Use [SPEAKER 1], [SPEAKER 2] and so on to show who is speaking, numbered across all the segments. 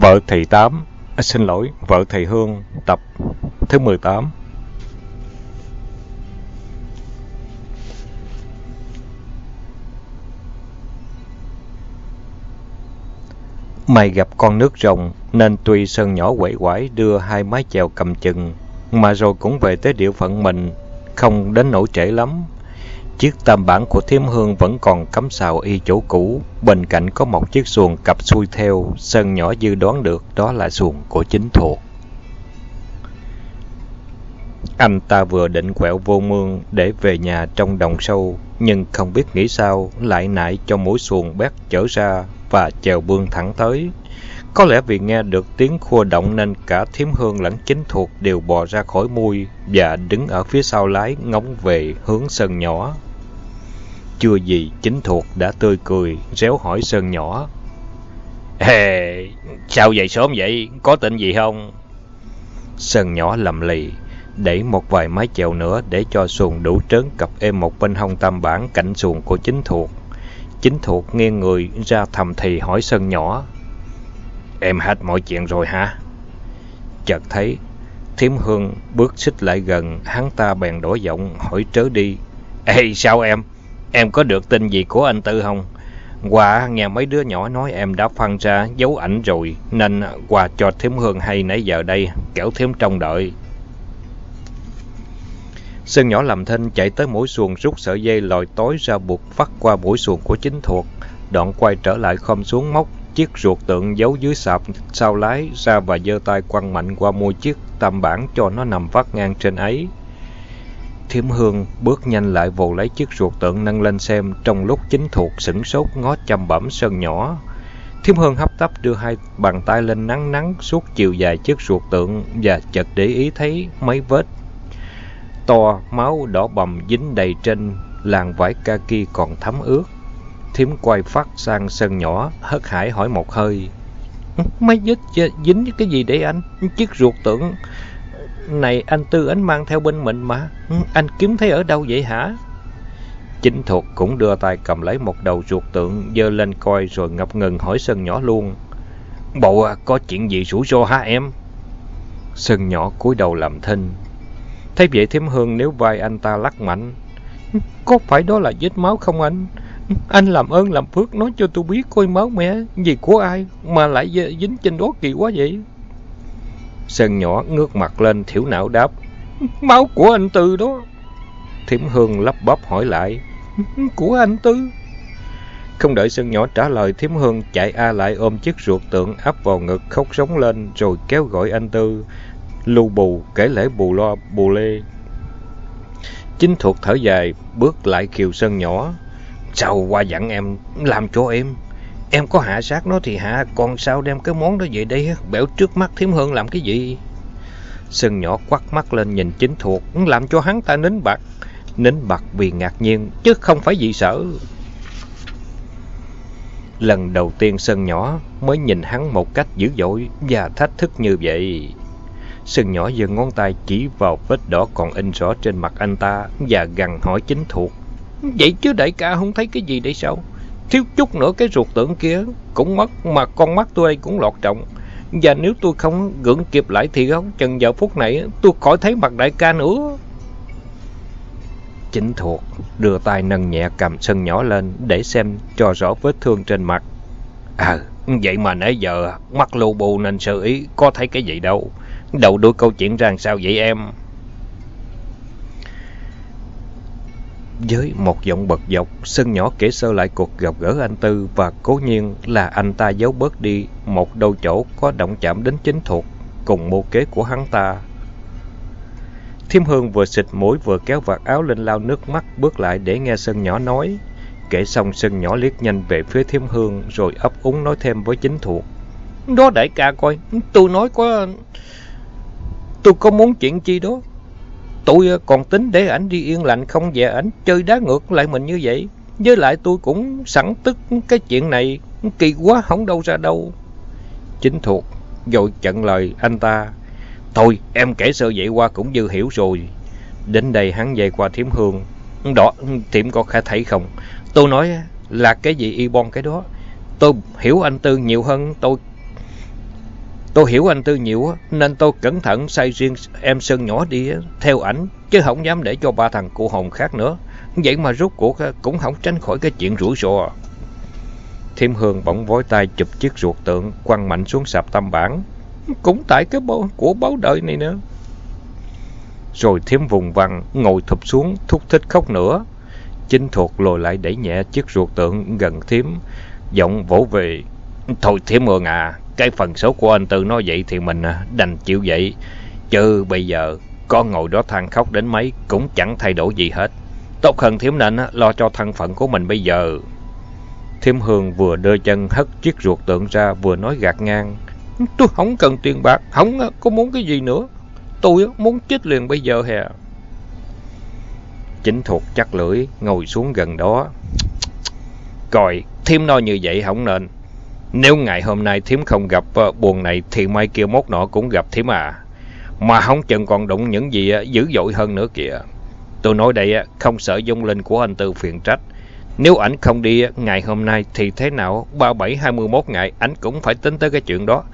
[SPEAKER 1] Vợ thầy Tám, à, xin lỗi, vợ thầy Hương, tập thứ 18. Mày gặp con nước rồng, nên tuy Sơn nhỏ quậy quải đưa hai mái chèo cầm chừng, mà rồi cũng về tới địa phận mình, không đến nỗi trễ lắm. Chiếc tam bản của thiếm hương vẫn còn cắm xào y chỗ cũ, bên cạnh có một chiếc xuồng cặp xuôi theo, Sơn nhỏ dư đoán được đó là xuồng của chính thuộc. Anh ta vừa định quẹo vô mương để về nhà trong đồng sâu, nhưng không biết nghĩ sao lại nại cho mũi xuồng bét trở ra và chèo bươn thẳng tới. Có lẽ vì nghe được tiếng khua động nên cả thiếm hương lẫn chính thuộc đều bò ra khỏi mui và đứng ở phía sau lái ngóng về hướng sân nhỏ. Chưa gì chính thuộc đã tươi cười, réo hỏi Sơn nhỏ. Ê, sao vậy sớm vậy? Có tin gì không? Sơn nhỏ lầm lì, đẩy một vài mái chèo nữa để cho xuồng đủ trớn cặp êm một bên hông tam bản cạnh xuồng của chính thuộc. Chính thuộc nghiêng người ra thầm thì hỏi Sơn nhỏ. Em hết mọi chuyện rồi hả? Chợt thấy, thiếm hương bước xích lại gần, hắn ta bèn đổi giọng hỏi trớ đi. Ê, sao em? Em có được tin gì của anh Tư không? Qua nghe mấy đứa nhỏ nói em đã phân ra dấu ảnh rồi, nên qua cho thiếm hương hay nãy giờ đây, kéo thiếm trong đợi. Sơn nhỏ làm thinh chạy tới mũi xuồng rút sợi dây lòi tối ra buộc vắt qua mũi xuồng của chính thuộc, đoạn quay trở lại không xuống móc chiếc ruột tượng giấu dưới sạp sau lái ra và giơ tay quăng mạnh qua môi chiếc tam bản cho nó nằm vắt ngang trên ấy. Thiểm Hương bước nhanh lại vồ lấy chiếc ruột tượng nâng lên xem trong lúc chính thuộc sửng sốt ngó chăm bẩm sơn nhỏ. Thiểm Hương hấp tấp đưa hai bàn tay lên nắng nắng suốt chiều dài chiếc ruột tượng và chợt để ý thấy mấy vết to máu đỏ bầm dính đầy trên làn vải kaki còn thấm ướt. Thím quay phát sang sơn nhỏ, hất hải hỏi một hơi. Mấy vết dính cái gì để anh? Chiếc ruột tượng này anh Tư anh mang theo bên mình mà. Anh kiếm thấy ở đâu vậy hả? Chính thuộc cũng đưa tay cầm lấy một đầu ruột tượng, dơ lên coi rồi ngập ngừng hỏi Sơn nhỏ luôn. Bộ à, có chuyện gì rủi ro hả em? Sơn nhỏ cúi đầu làm thinh. Thấy vậy thiếm hương nếu vai anh ta lắc mạnh. Có phải đó là vết máu không anh? Anh làm ơn làm phước nói cho tôi biết coi máu mẹ gì của ai mà lại dính trên đó kỳ quá vậy? Sơn nhỏ ngước mặt lên thiểu não đáp. Máu của anh Tư đó. Thiểm Hương lắp bắp hỏi lại. Của anh Tư. Không đợi Sơn nhỏ trả lời, Thiểm Hương chạy a lại ôm chiếc ruột tượng áp vào ngực khóc sống lên rồi kéo gọi anh Tư. Lưu bù, kể lễ bù lo, bù lê. Chính thuộc thở dài, bước lại kiều Sơn nhỏ. Sao qua dặn em, làm cho em. Em có hạ sát nó thì hạ, còn sao đem cái món đó về đây bẻo trước mắt thiếm hơn làm cái gì? Sơn nhỏ quắt mắt lên nhìn chính thuộc, làm cho hắn ta nín bặt. Nín bặt vì ngạc nhiên, chứ không phải vì sợ. Lần đầu tiên Sơn nhỏ mới nhìn hắn một cách dữ dội và thách thức như vậy sừng nhỏ giơ ngón tay chỉ vào vết đỏ còn in rõ trên mặt anh ta và gằn hỏi chính thuộc. Vậy chứ đại ca không thấy cái gì để sao? Thiếu chút nữa cái ruột tưởng kia cũng mất mà con mắt tôi đây cũng lọt trọng. Và nếu tôi không gượng kịp lại thì không chừng giờ phút này tôi khỏi thấy mặt đại ca nữa. Chính thuộc đưa tay nâng nhẹ cầm sân nhỏ lên để xem cho rõ vết thương trên mặt. À, vậy mà nãy giờ mắt lù bù nên sơ ý có thấy cái gì đâu. Đầu đuôi câu chuyện rằng sao vậy em? Với một giọng bật dọc, Sơn nhỏ kể sơ lại cuộc gặp gỡ anh Tư và cố nhiên là anh ta giấu bớt đi một đâu chỗ có động chạm đến chính thuộc cùng mưu kế của hắn ta. Thiêm Hương vừa xịt mũi vừa kéo vạt áo lên lau nước mắt bước lại để nghe Sơn nhỏ nói. Kể xong Sơn nhỏ liếc nhanh về phía Thiêm Hương rồi ấp úng nói thêm với chính thuộc. Đó đại ca coi, tôi nói có... Tôi có muốn chuyện chi đó, Tôi ờ, còn tính để ảnh đi yên lành không về ảnh chơi đá ngược lại mình như vậy. Với lại tôi cũng sẵn tức cái chuyện này kỳ quá không đâu ra đâu. Chính thuộc, rồi chặn lời anh ta. Thôi em kể sơ vậy qua cũng dư hiểu rồi. Đến đây hắn về qua thiếm hương. Đó, thiểm có khả thấy không? Tôi nói là cái gì y bon cái đó. Tôi hiểu anh Tư nhiều hơn tôi Tôi hiểu anh Tư nhiều nên tôi cẩn thận sai riêng em Sơn nhỏ đi theo ảnh, chứ không dám để cho ba thằng cụ hồn khác nữa. Vậy mà rút cuộc ờ, cũng không tránh khỏi cái chuyện rủi ro. Thiêm Hương bỗng vối tay chụp chiếc ruột tượng, quăng mạnh xuống sạp tam bản. Cũng tại cái bộ của báo đời này nữa. Rồi Thiêm vùng vằng, ngồi thụp xuống, thúc thích khóc nữa. Chính thuộc lồi lại đẩy nhẹ chiếc ruột tượng gần Thiêm, giọng vỗ về. Thôi Thiêm Hương à, cái phần số của anh Tư nói vậy thì mình à, đành chịu vậy. Chứ bây giờ, con ngồi đó than khóc đến mấy cũng chẳng thay đổi gì hết. Tốt hơn thiếm nên à, lo cho thân phận của mình bây giờ. Thiêm Hương vừa đưa chân hất chiếc ruột tượng ra vừa nói gạt ngang. Tôi không cần tiền bạc, không à, có muốn cái gì nữa. Tôi muốn chết liền bây giờ hè. Chính thuộc chắc lưỡi, ngồi xuống gần đó. Coi, Thiêm nói như vậy không nên. Nếu ngày hôm nay Thiếm không gặp ờ, buồn này thì mai kia mốt nọ cũng gặp Thiếm à. Mà không chừng còn đụng những gì ờ, dữ dội hơn nữa kìa. Tôi nói đây ờ, không sợ dung linh của anh Tư phiền trách. Nếu ảnh không đi ngày hôm nay thì thế nào 37 21 ngày ảnh cũng phải tính tới cái chuyện đó.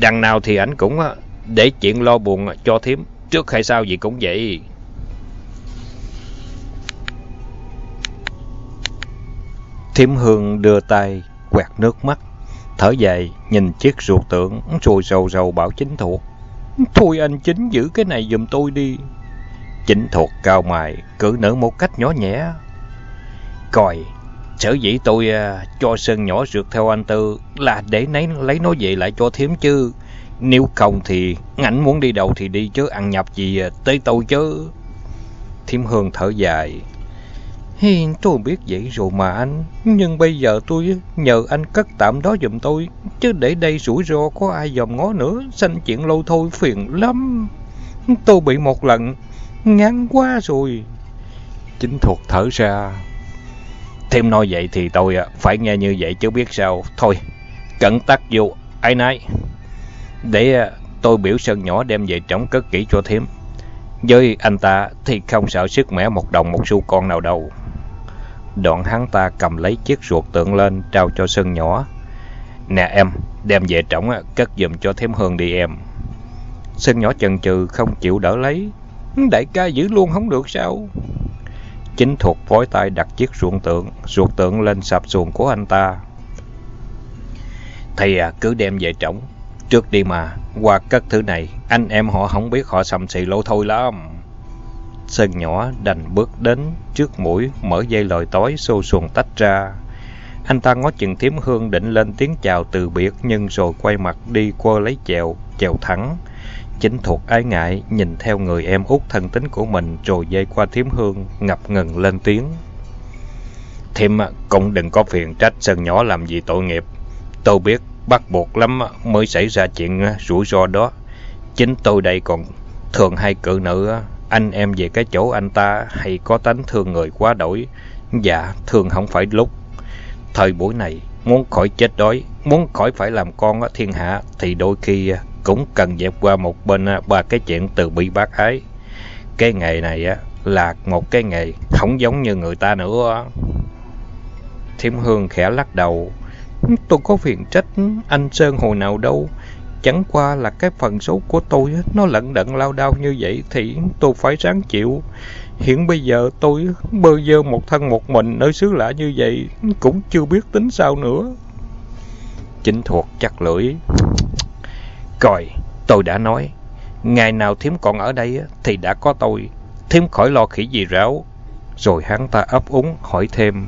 [SPEAKER 1] Đằng nào thì ảnh cũng để chuyện lo buồn cho thiếm trước hay sau gì cũng vậy. Thiếm Hương đưa tay quẹt nước mắt, thở dài nhìn chiếc ruột tượng rồi rầu rầu bảo chính thuộc. Thôi anh chính giữ cái này giùm tôi đi. Chính thuộc cao mày, cử nở một cách nhỏ nhẹ. Coi, sở dĩ tôi à, cho Sơn nhỏ rượt theo anh Tư là để lấy, lấy nó về lại cho thiếm chứ. Nếu không thì ảnh muốn đi đâu thì đi chứ ăn nhập gì à, tới tôi chứ. Thiếm Hương thở dài. Hi, tôi biết vậy rồi mà anh. Nhưng bây giờ tôi nhờ anh cất tạm đó giùm tôi. Chứ để đây rủi ro có ai dòm ngó nữa. Xanh chuyện lâu thôi phiền lắm. Tôi bị một lần. Ngắn quá rồi. Chính thuộc thở ra. Thêm nói vậy thì tôi à, phải nghe như vậy chứ biết sao. Thôi, cẩn tắc vô, ai nấy. Để à, tôi biểu Sơn nhỏ đem về trống cất kỹ cho thêm. Với anh ta thì không sợ sức mẻ một đồng một xu con nào đâu. Đoạn hắn ta cầm lấy chiếc ruột tượng lên trao cho Sơn nhỏ. Nè em, đem về trống à, cất giùm cho thêm hương đi em. Sơn nhỏ chần chừ không chịu đỡ lấy. Đại ca giữ luôn không được sao? Chính thuộc phối tay đặt chiếc ruột tượng, ruột tượng lên sạp xuồng của anh ta. Thầy à, cứ đem về trống. Trước đi mà, qua cất thứ này, anh em họ không biết họ sầm xì lỗ thôi lắm. Sơn nhỏ đành bước đến trước mũi, mở dây lòi tối, xô xuồng tách ra. Anh ta ngó chừng thiếm hương định lên tiếng chào từ biệt, nhưng rồi quay mặt đi qua lấy chèo, chèo thẳng. Chính thuộc ái ngại, nhìn theo người em út thân tính của mình, rồi dây qua thiếm hương, ngập ngừng lên tiếng. Thiêm cũng đừng có phiền trách Sơn nhỏ làm gì tội nghiệp. Tôi biết bắt buộc lắm mới xảy ra chuyện rủi ro đó. Chính tôi đây còn thường hay cự nữ anh em về cái chỗ anh ta hay có tánh thương người quá đổi. Dạ, thường không phải lúc. Thời buổi này, muốn khỏi chết đói, muốn khỏi phải làm con thiên hạ, thì đôi khi cũng cần dẹp qua một bên ba cái chuyện từ bị bác ái. Cái nghề này là một cái nghề không giống như người ta nữa. Thiểm Hương khẽ lắc đầu. Tôi có phiền trách anh Sơn hồi nào đâu. Chẳng qua là cái phần số của tôi nó lận đận lao đao như vậy thì tôi phải ráng chịu. Hiện bây giờ tôi bơ vơ một thân một mình nơi xứ lạ như vậy cũng chưa biết tính sao nữa. Chính thuộc chặt lưỡi. Coi, tôi đã nói, ngày nào thím còn ở đây thì đã có tôi. thím khỏi lo khỉ gì ráo. Rồi hắn ta ấp úng hỏi thêm.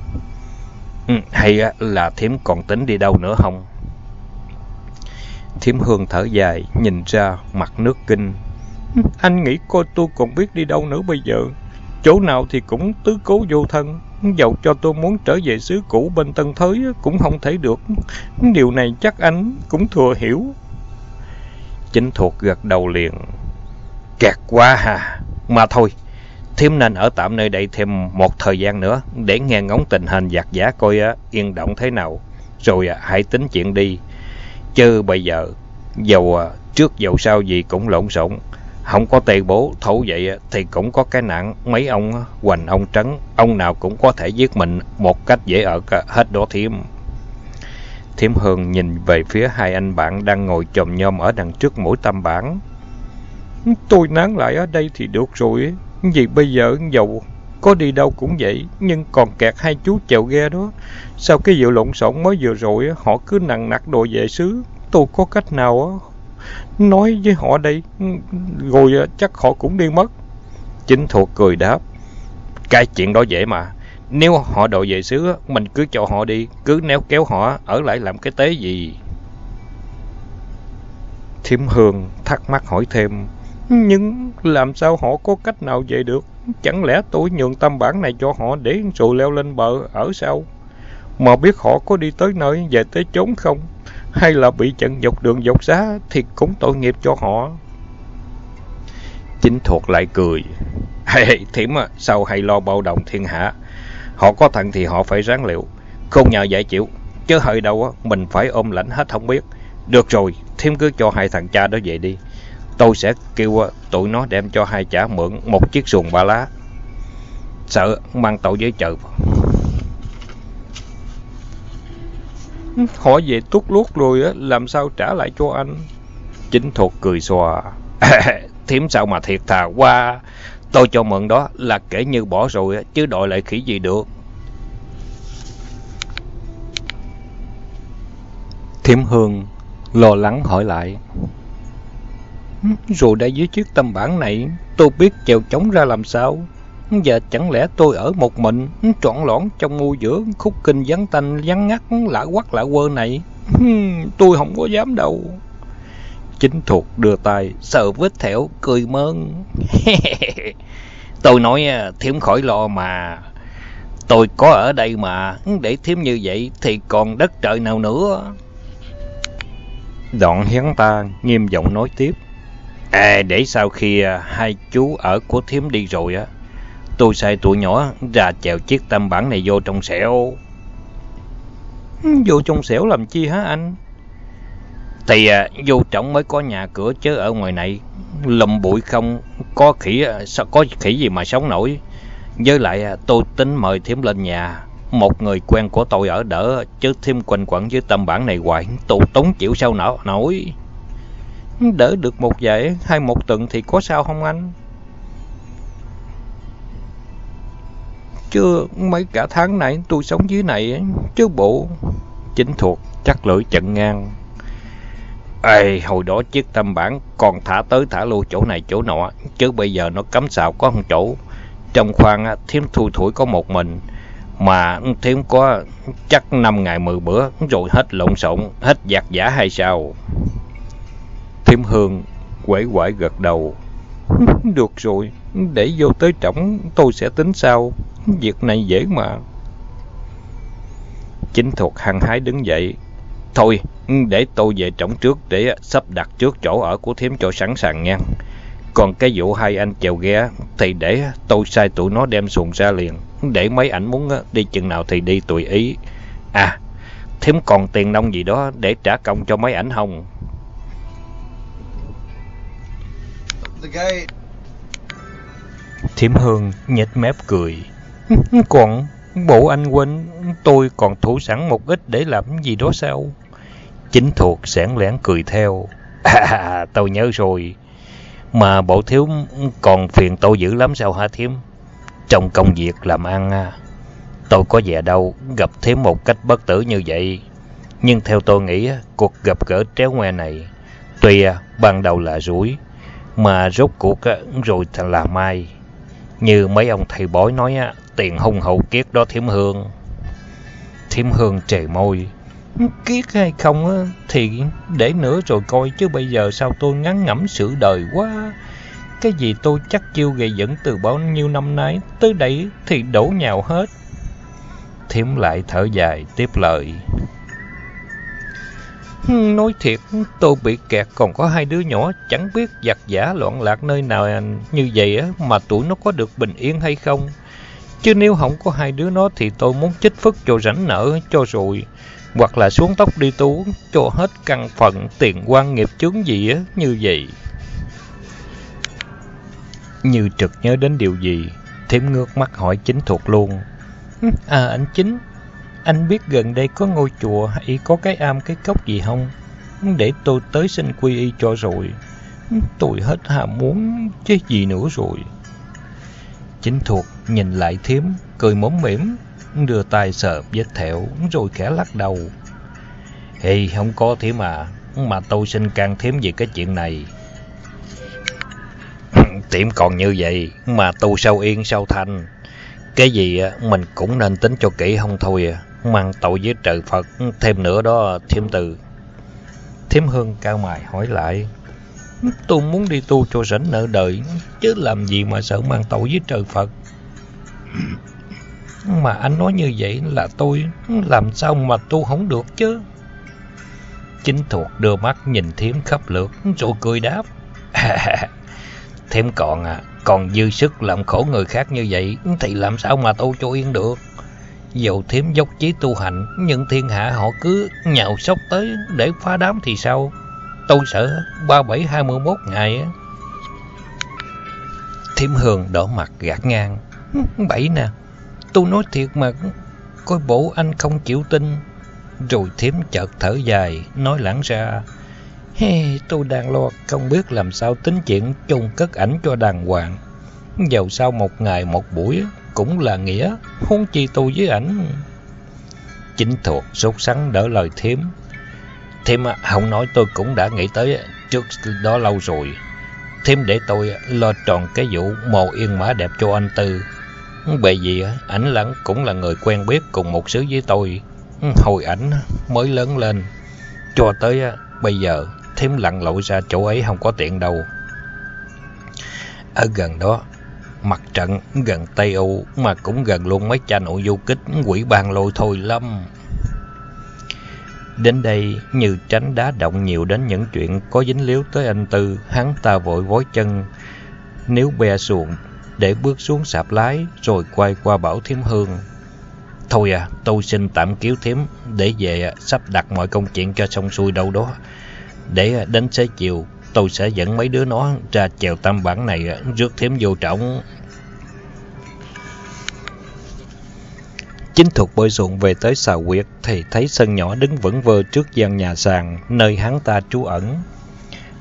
[SPEAKER 1] Ừ, hay là thím còn tính đi đâu nữa không? Thiểm Hương thở dài, nhìn ra mặt nước kinh. Anh nghĩ cô tôi còn biết đi đâu nữa bây giờ. Chỗ nào thì cũng tứ cố vô thân. Dầu cho tôi muốn trở về xứ cũ bên Tân Thới cũng không thể được. Điều này chắc anh cũng thừa hiểu. Chính thuộc gật đầu liền. Kẹt quá hà. Mà thôi, Thiêm nên ở tạm nơi đây thêm một thời gian nữa để nghe ngóng tình hình giặc giả coi yên động thế nào. Rồi hãy tính chuyện đi. Chứ bây giờ, dầu à, trước dầu sau gì cũng lộn xộn. Không có tiền bố thấu vậy à, thì cũng có cái nạn mấy ông à, hoành ông trấn, ông nào cũng có thể giết mình một cách dễ ở hết đó thiêm. Thiểm Hương nhìn về phía hai anh bạn đang ngồi chồm nhôm ở đằng trước mũi tam bản. Tôi nán lại ở đây thì được rồi. Vì bây giờ dầu có đi đâu cũng vậy, nhưng còn kẹt hai chú chèo ghe đó. Sau cái vụ lộn xộn mới vừa rồi, họ cứ nặng nặc đồ về xứ. Tôi có cách nào nói với họ đây, rồi à, chắc họ cũng đi mất. Chính thuộc cười đáp. Cái chuyện đó dễ mà. Nếu họ đòi về xứ, mình cứ cho họ đi, cứ néo kéo họ, ở lại làm cái tế gì. Thiểm Hương thắc mắc hỏi thêm, nhưng làm sao họ có cách nào về được? Chẳng lẽ tôi nhường tâm bản này cho họ để rồi leo lên bờ ở sao? Mà biết họ có đi tới nơi về tới chốn không? Hay là bị chặn dọc đường dọc giá thì cũng tội nghiệp cho họ. Chính thuộc lại cười. Hey, thiểm à, sao hay lo bao đồng thiên hạ? Họ có thằng thì họ phải ráng liệu. Không nhờ giải chịu. Chứ hơi đâu mình phải ôm lãnh hết không biết. Được rồi, thiểm cứ cho hai thằng cha đó về đi. Tôi sẽ kêu ờ, tụi nó đem cho hai chả mượn một chiếc xuồng ba lá. Sợ mang tội với chợ. Họ về tút lút rồi á, làm sao trả lại cho anh? Chính thuộc cười xòa. Thiếm sao mà thiệt thà quá. Tôi cho mượn đó là kể như bỏ rồi ờ, chứ đòi lại khỉ gì được. Thiểm Hương lo lắng hỏi lại. Rồi đã dưới chiếc tâm bản này, tôi biết chèo chống ra làm sao? Giờ chẳng lẽ tôi ở một mình, trọn lõn trong ngôi giữa khúc kinh vắng tanh, vắng ngắt, lạ quắc lạ quơ này? Tôi không có dám đâu. Chính thuộc đưa tay, sờ vết thẻo, cười mơn. tôi nói à, thiếm khỏi lo mà. Tôi có ở đây mà, để thiếm như vậy thì còn đất trời nào nữa. Đoạn hiến ta nghiêm giọng nói tiếp. À, để sau khi à, hai chú ở của thiếm đi rồi á, tôi sai tụi nhỏ ra chèo chiếc tâm bản này vô trong xẻo. Vô trong xẻo làm chi hả anh? Thì à, vô trọng mới có nhà cửa chứ ở ngoài này lùm bụi không có khỉ à, sao có khỉ gì mà sống nổi. Với lại à, tôi tính mời thiếm lên nhà, một người quen của tôi ở đỡ chứ Thiếm quanh quẩn với tâm bản này hoài, tụ tốn chịu sao nổi. nổi. Đỡ được một giải hay một tuần thì có sao không anh? Chưa mấy cả tháng này tôi sống dưới này, chứ bộ. Chính thuộc, chắc lưỡi chận ngang. Ê, hồi đó chiếc tâm bản còn thả tới thả lui chỗ này chỗ nọ, chứ bây giờ nó cấm xào có không chỗ. Trong khoang thiếm thui thủi có một mình, mà thiếm có chắc năm ngày mười bữa, rồi hết lộn xộn, hết giặc giả hay sao? Thiêm Hương quẩy quải gật đầu. Được rồi, để vô tới trỏng tôi sẽ tính sau. Việc này dễ mà. Chính thuộc hăng hái đứng dậy. Thôi, để tôi về trỏng trước để sắp đặt trước chỗ ở của thiếm cho sẵn sàng nha. Còn cái vụ hai anh chèo ghe thì để tôi sai tụi nó đem xuồng ra liền. Để mấy ảnh muốn đi chừng nào thì đi tùy ý. À, thiếm còn tiền nông gì đó để trả công cho mấy ảnh không? Thiểm Hương nhếch mép cười. Còn bộ anh quên tôi còn thủ sẵn một ít để làm gì đó sao? Chính thuộc sẻn lẻn cười theo. À, tôi nhớ rồi. Mà bộ thiếu còn phiền tôi dữ lắm sao hả Thiểm? Trong công việc làm ăn, tôi có vẻ đâu gặp Thiểm một cách bất tử như vậy. Nhưng theo tôi nghĩ, cuộc gặp gỡ tréo ngoe này, tuy ban đầu là rủi, mà rốt cuộc rồi là mai. Như mấy ông thầy bói nói, tiền hung hậu kiết đó thiểm hương. Thiểm hương trề môi. Kiết hay không thì để nữa rồi coi chứ bây giờ sao tôi ngắn ngẩm sự đời quá. Cái gì tôi chắc chiêu gây dẫn từ bao nhiêu năm nay, tới đây thì đổ nhào hết. Thiểm lại thở dài tiếp lời. Nói thiệt, tôi bị kẹt còn có hai đứa nhỏ chẳng biết giặt giả loạn lạc nơi nào như vậy á mà tụi nó có được bình yên hay không. Chứ nếu không có hai đứa nó thì tôi muốn chích phức cho rảnh nợ cho rồi. Hoặc là xuống tóc đi tú cho hết căn phận tiền quan nghiệp chướng gì á như vậy. Như trực nhớ đến điều gì, thêm ngước mắt hỏi chính thuộc luôn. Ừ, à anh chính, anh biết gần đây có ngôi chùa hay có cái am cái cốc gì không? Để tôi tới xin quy y cho rồi. Tôi hết ham muốn chứ gì nữa rồi. Chính thuộc nhìn lại thiếm, cười móm mỉm, đưa tay sờ vết thẹo rồi khẽ lắc đầu. Thì không có thiếm mà, mà tôi xin can thiếm về cái chuyện này. Tiệm còn như vậy mà tu sao yên sao thanh. Cái gì mình cũng nên tính cho kỹ không thôi à. Mang tội với trời Phật thêm nữa đó thiêm từ. Thiêm Hương cao mày hỏi lại. Tôi muốn đi tu cho rảnh nợ đời, chứ làm gì mà sợ mang tội với trời Phật. Mà anh nói như vậy là tôi làm sao mà tu không được chứ. Chính thuộc đưa mắt nhìn thiếm khắp lượt rồi cười đáp. Thiêm còn à, còn dư sức làm khổ người khác như vậy thì làm sao mà tu cho yên được. Dầu thiếm dốc chí tu hành, nhưng thiên hạ họ cứ nhào sốc tới để phá đám thì sao? Tôi sợ ba bảy hai mươi mốt ngày á. Thiếm Hường đỏ mặt gạt ngang. Bảy nè, tôi nói thiệt mà, coi bộ anh không chịu tin. Rồi thiếm chợt thở dài, nói lãng ra. Hey, tôi đang lo không biết làm sao tính chuyện chung cất ảnh cho đàng hoàng. Dầu sau một ngày một buổi cũng là nghĩa, huống chi tôi với ảnh. Chính thuộc sốt sắng đỡ lời thiếm. Thiếm không nói tôi cũng đã nghĩ tới trước đó lâu rồi. Thiếm để tôi lo tròn cái vụ mồ yên mã đẹp cho anh Tư. Bởi vì ảnh lẫn cũng là người quen biết cùng một xứ với tôi. Hồi ảnh mới lớn lên. Cho tới bây giờ thiếm lặn lội ra chỗ ấy không có tiện đâu. Ở gần đó, mặt trận gần Tây Âu mà cũng gần luôn mấy cha nội du kích quỷ bàn lôi thôi lắm. Đến đây, như tránh đá động nhiều đến những chuyện có dính líu tới anh Tư, hắn ta vội vối chân, nếu bè xuồng để bước xuống sạp lái rồi quay qua bảo thiếm hương. Thôi à, tôi xin tạm cứu thiếm để về sắp đặt mọi công chuyện cho xong xuôi đâu đó. Để đến xế chiều, tôi sẽ dẫn mấy đứa nó ra chèo tam bản này rước thiếm vô trọng. Chính thuộc bơi xuồng về tới xà quyệt thì thấy sân nhỏ đứng vững vơ trước gian nhà sàn nơi hắn ta trú ẩn.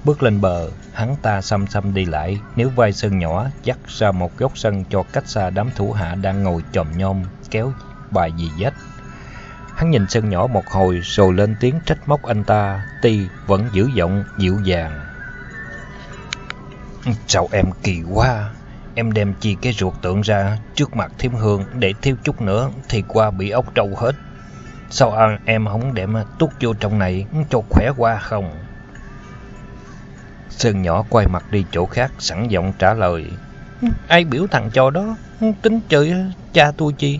[SPEAKER 1] Bước lên bờ, hắn ta xăm xăm đi lại, nếu vai sân nhỏ dắt ra một góc sân cho cách xa đám thủ hạ đang ngồi chồm nhom kéo bài gì dách. Hắn nhìn sân nhỏ một hồi rồi lên tiếng trách móc anh ta, tuy vẫn giữ giọng dịu dàng. Sao em kỳ quá, em đem chi cái ruột tượng ra trước mặt thiếm hương để thiếu chút nữa thì qua bị ốc trâu hết. Sao ăn em không đem tút vô trong này cho khỏe qua không? Sơn nhỏ quay mặt đi chỗ khác sẵn giọng trả lời. Ai biểu thằng cho đó, tính chơi cha tôi chi?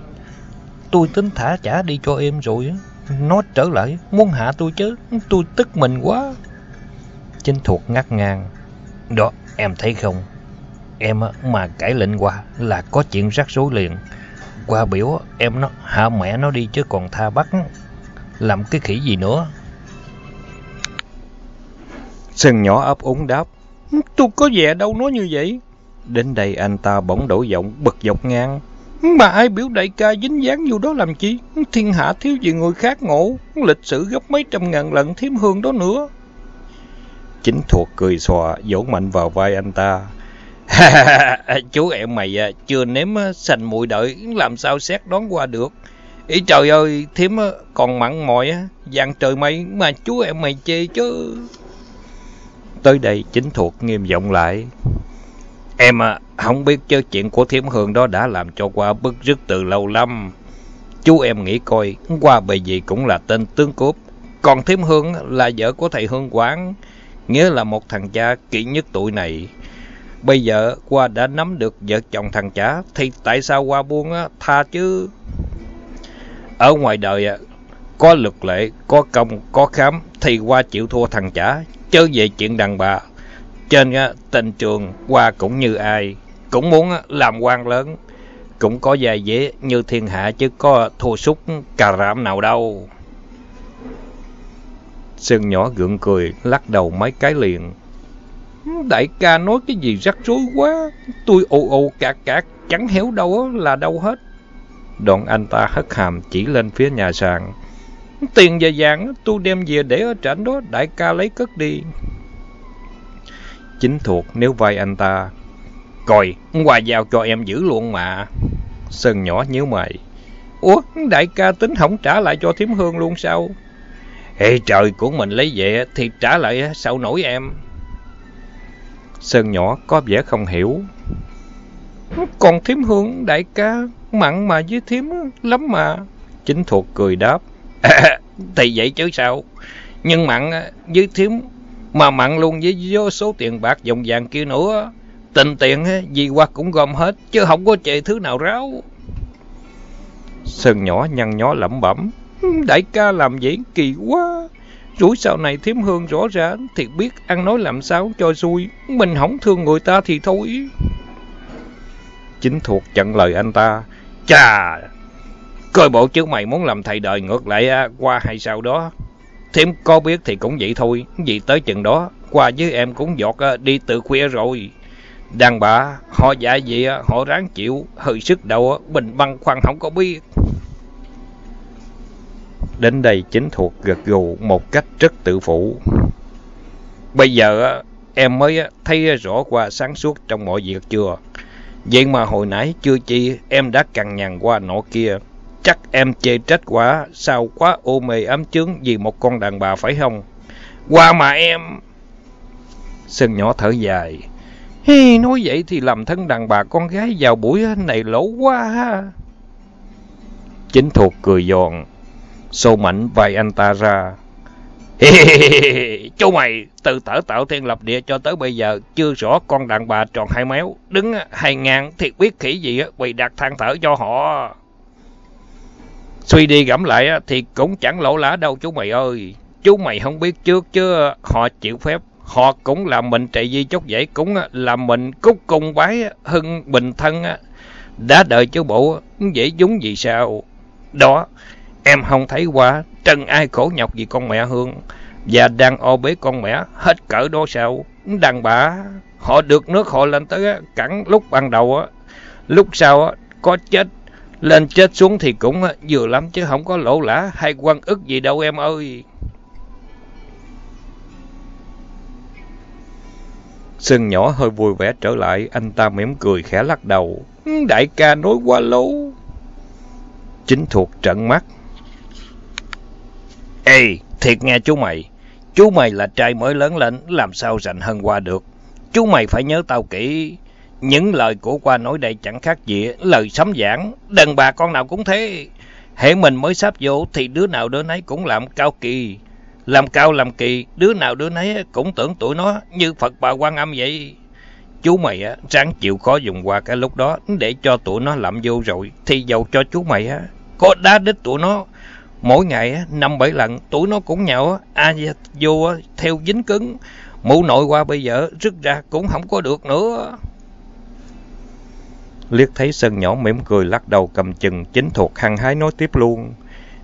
[SPEAKER 1] Tôi tính thả trả đi cho em rồi. Nó trở lại, muốn hạ tôi chứ, tôi tức mình quá. Chính thuộc ngắt ngang. Đó, em thấy không? Em mà cải lệnh qua là có chuyện rắc rối liền. Qua biểu em nó hạ mẹ nó đi chứ còn tha bắt. Làm cái khỉ gì nữa? Sơn nhỏ ấp úng đáp. Tôi có vẻ đâu nói như vậy. Đến đây anh ta bỗng đổi giọng bật dọc ngang. Mà ai biểu đại ca dính dáng vô đó làm chi? Thiên hạ thiếu gì người khác ngộ. Lịch sử gấp mấy trăm ngàn lần thiếm hương đó nữa. Chính thuộc cười xòa, vỗ mạnh vào vai anh ta. Chú em mày à, chưa nếm à, sành mùi đợi, làm sao xét đón qua được. Ý trời ơi, thím à, còn mặn mòi, dạng trời mây mà chú em mày chê chứ. Tới đây chính thuộc nghiêm giọng lại. Em à, không biết chứ chuyện của thím hương đó đã làm cho qua bức rứt từ lâu lắm. Chú em nghĩ coi, qua bề gì cũng là tên tướng cướp. Còn thím hương là vợ của thầy Hương Quán, nghĩa là một thằng cha kỹ nhất tuổi này. Bây giờ qua đã nắm được vợ chồng thằng chả thì tại sao qua buông á tha chứ? Ở ngoài đời, có luật lệ, có công, có khám, thì qua chịu thua thằng chả, chớ về chuyện đàn bà. Trên tình trường, qua cũng như ai, cũng muốn làm quan lớn, cũng có vài dễ như thiên hạ chứ có thua súc cà rạm nào đâu. Sương nhỏ gượng cười, lắc đầu mấy cái liền. Đại ca nói cái gì rắc rối quá, tôi ồ ồ cạc cạc, chẳng hiểu đâu là đâu hết. Đoạn anh ta hất hàm chỉ lên phía nhà sàn. Tiền và vàng tôi đem về để ở trảnh đó, đại ca lấy cất đi. Chính thuộc nếu vai anh ta. Coi, quà giao cho em giữ luôn mà. Sơn nhỏ nhíu mày. Ủa, đại ca tính không trả lại cho thím hương luôn sao? Ê trời, của mình lấy về thì trả lại sao nổi em. Sơn nhỏ có vẻ không hiểu. Còn thím hương đại ca, mặn mà với thím lắm mà. Chính thuộc cười đáp. À, thì vậy chứ sao? Nhưng mặn với thím mà mặn luôn với số tiền bạc dòng vàng kia nữa. Tình tiền eh, gì qua cũng gom hết, chứ không có chệ thứ nào ráo. Sơn nhỏ nhăn nhó lẩm bẩm. Đại ca làm vậy kỳ quá. Rủi sau này thiếm hương rõ ràng thì biết ăn nói làm sao cho xui, Mình không thương người ta thì thôi. Chính thuộc chặn lời anh ta. Chà! Coi bộ chứ mày muốn làm thầy đời ngược lại à, qua hay sao đó. Thiếm có biết thì cũng vậy thôi. Vì tới chừng đó, qua với em cũng giọt à, đi từ khuya rồi. Đàn bà, họ dạ gì à, họ ráng chịu, hơi sức đầu, bình băng khoăn không có biết. Đến đây chính thuộc gật gù một cách rất tự phụ. Bây giờ em mới thấy rõ qua sáng suốt trong mọi việc chưa? Vậy mà hồi nãy chưa chi em đã cằn nhằn qua nọ kia. Chắc em chê trách quá, sao quá ô mê ám chướng vì một con đàn bà phải không? Qua mà em... Sơn nhỏ thở dài. Hi, nói vậy thì làm thân đàn bà con gái vào buổi này lỗ quá ha. Chính thuộc cười giòn, xô mạnh vai anh ta ra. Chú mày, từ tở tạo thiên lập địa cho tới bây giờ, chưa rõ con đàn bà tròn hai méo, đứng hai ngàn thiệt biết khỉ gì quỳ đặt than thở cho họ. Suy đi gẫm lại thì cũng chẳng lỗ lá đâu chú mày ơi. Chú mày không biết trước chứ họ chịu phép Họ cũng làm mình trị di chốc vậy, cũng làm mình cúc cung bái hưng bình thân. Đã đợi chú bộ, dễ dúng gì sao? Đó, em không thấy qua, trần ai khổ nhọc vì con mẹ Hương, và đang ô bế con mẹ, hết cỡ đó sao? Đàn bà, họ được nước họ lên tới cẳng lúc ban đầu, á lúc sau á có chết, lên chết xuống thì cũng vừa lắm chứ không có lỗ lã hay quan ức gì đâu em ơi. Sưng nhỏ hơi vui vẻ trở lại, anh ta mỉm cười khẽ lắc đầu. Đại ca nói quá lố. Chính thuộc trận mắt. Ê, thiệt nghe chú mày. Chú mày là trai mới lớn lên, làm sao rành hơn qua được. Chú mày phải nhớ tao kỹ. Những lời của qua nói đây chẳng khác gì lời sấm giảng. Đàn bà con nào cũng thế. Hệ mình mới sắp vô thì đứa nào đứa nấy cũng làm cao kỳ. Làm cao làm kỳ, đứa nào đứa nấy cũng tưởng tụi nó như Phật bà quan âm vậy. Chú mày á, ráng chịu khó dùng qua cái lúc đó để cho tụi nó làm vô rồi. Thì dầu cho chú mày á, có đá đít tụi nó. Mỗi ngày năm bảy lần tụi nó cũng nhậu a vô theo dính cứng. Mụ nội qua bây giờ rứt ra cũng không có được nữa. Liếc thấy sân nhỏ mỉm cười lắc đầu cầm chừng chính thuộc hăng hái nói tiếp luôn.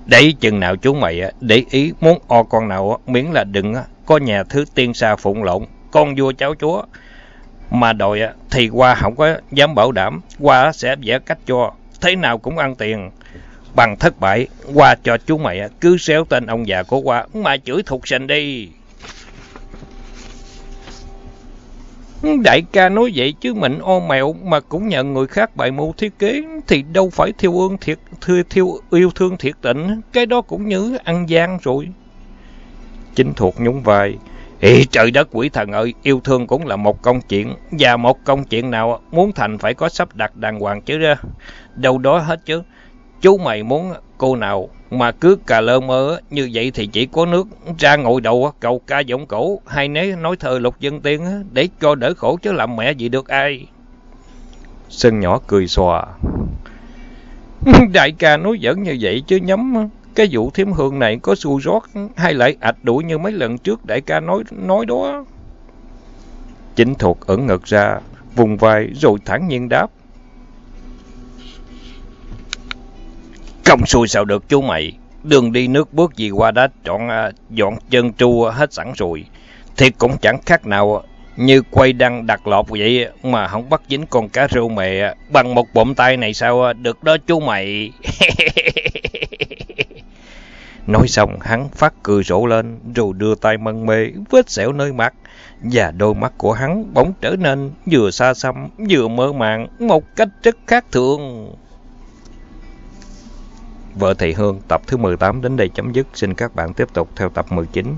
[SPEAKER 1] Để chừng nào chú mày để ý muốn o con nào miễn là đừng có nhà thứ tiên xa phụng lộn, con vua cháu chúa. Mà đòi thì qua không có dám bảo đảm, qua sẽ vẽ cách cho, thế nào cũng ăn tiền. Bằng thất bại, qua cho chú mày cứ xéo tên ông già của qua mà chửi thục sành đi. Đại ca nói vậy chứ mình ô mèo mà cũng nhận người khác bài mưu thiết kế thì đâu phải thiêu ương thiệt thiêu, thiêu yêu thương thiệt tình, cái đó cũng như ăn gian rồi. Chính thuộc nhún vai, Ê trời đất quỷ thần ơi, yêu thương cũng là một công chuyện, và một công chuyện nào muốn thành phải có sắp đặt đàng hoàng chứ. Đâu đó hết chứ. Chú mày muốn cô nào mà cứ cà lơ mơ như vậy thì chỉ có nước ra ngồi đầu cầu ca giọng cổ hay nấy nói thơ lục dân tiên để cho đỡ khổ chứ làm mẹ gì được ai. Sơn nhỏ cười xòa. Đại ca nói giỡn như vậy chứ nhắm cái vụ thiếm hương này có xui rót hay lại ạch đuổi như mấy lần trước đại ca nói nói đó. Chính thuộc ẩn ngực ra, vùng vai rồi thẳng nhiên đáp. Không xui sao được chú mày. Đường đi nước bước gì qua đã chọn à, dọn chân tru hết sẵn rồi. Thì cũng chẳng khác nào Như quay đăng đặt lọt vậy mà không bắt dính con cá rô mẹ bằng một bộm tay này sao được đó chú mày. Nói xong, hắn phát cười rộ lên, rồi đưa tay mân mê, vết sẹo nơi mặt và đôi mắt của hắn bỗng trở nên vừa xa xăm, vừa mơ màng, một cách rất khác thường. Vợ Thị Hương, tập thứ 18 đến đây chấm dứt. Xin các bạn tiếp tục theo tập 19.